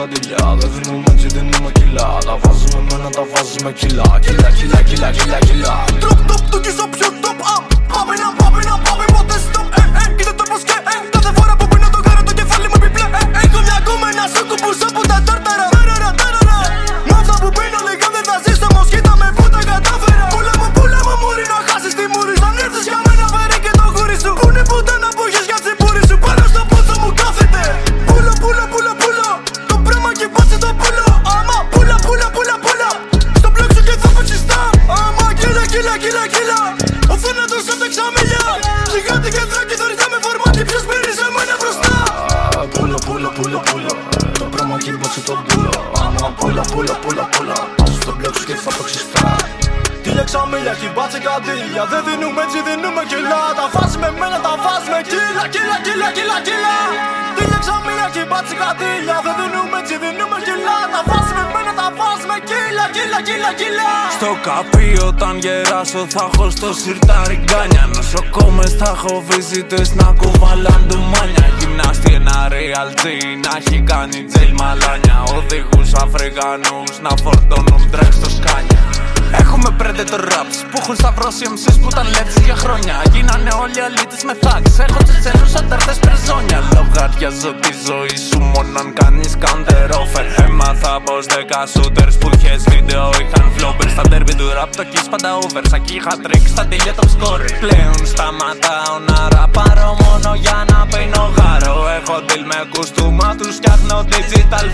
kadilla Öfün olma cidin makilla Da fazla mena da fazla makilla Killa killa killa killa killa Πούλα πούλα πούλα πούλα Το πράγμα και μπάτσε το πούλα Άμα πούλα πούλα πούλα πούλα Πας στο μπλοκ σου και θα παίξεις τα Τι λεξαμίλια κι μπάτσε καντήλια. Δεν δίνουμε έτσι δίνουμε κιλά Τα βάζει με μένα τα βάζει με κιλά Κιλά κιλά κιλά κιλά. Τι λεξαμίλια κι μπάτσε καντήλια. Δεν δίνουμε έτσι δίνουμε κιλά Τα βάζει με μένα τα βάζει με κιλά Κιλά κιλά κιλά. Στο καπί όταν γεράσω θα έχω στο σιρτάρι γκάνια. Νοσοκόμες θα έχω βίζιτες να κουβαλάν μάνια Γυμνάστη ένα real G να έχει κάνει τζελ μαλάνια. Οδηγούς Αφρικανούς να φορτώνουν τρέξ στο σκάνια. Έχουμε predator raps που έχουν σταυρώσει MCs που ήταν legends για χρόνια. Γίνανε όλοι αλήτες με thugs Έχω τσετσένους ανταρτές περζόνια Λογαριάζω τη ζωή σου μόνο αν κάνεις counter offer Έμαθα πως δέκα shooters που είχες βίντεο είχαν floppers Στα derby του rap το keys πάντα over. Σαν κι είχα τρέξει στα τέλεια top score. Πλέον σταματάω να ραπάρω μόνο για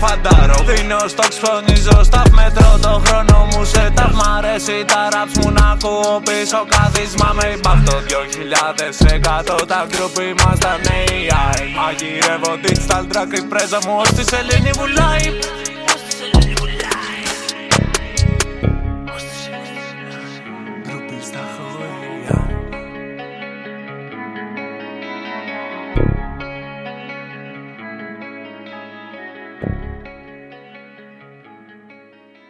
φαντάρο Δίνω στο ξφωνίζω staff μετρώ το χρόνο μου σε ταφ Μ' αρέσει. Τα raps μου να ακούω πίσω. Κάθισμα με impact Το 2001 τα group ήμασταν AI Μαγειρεύω digital track η πρέζα μου ως της σελήνη βουλάει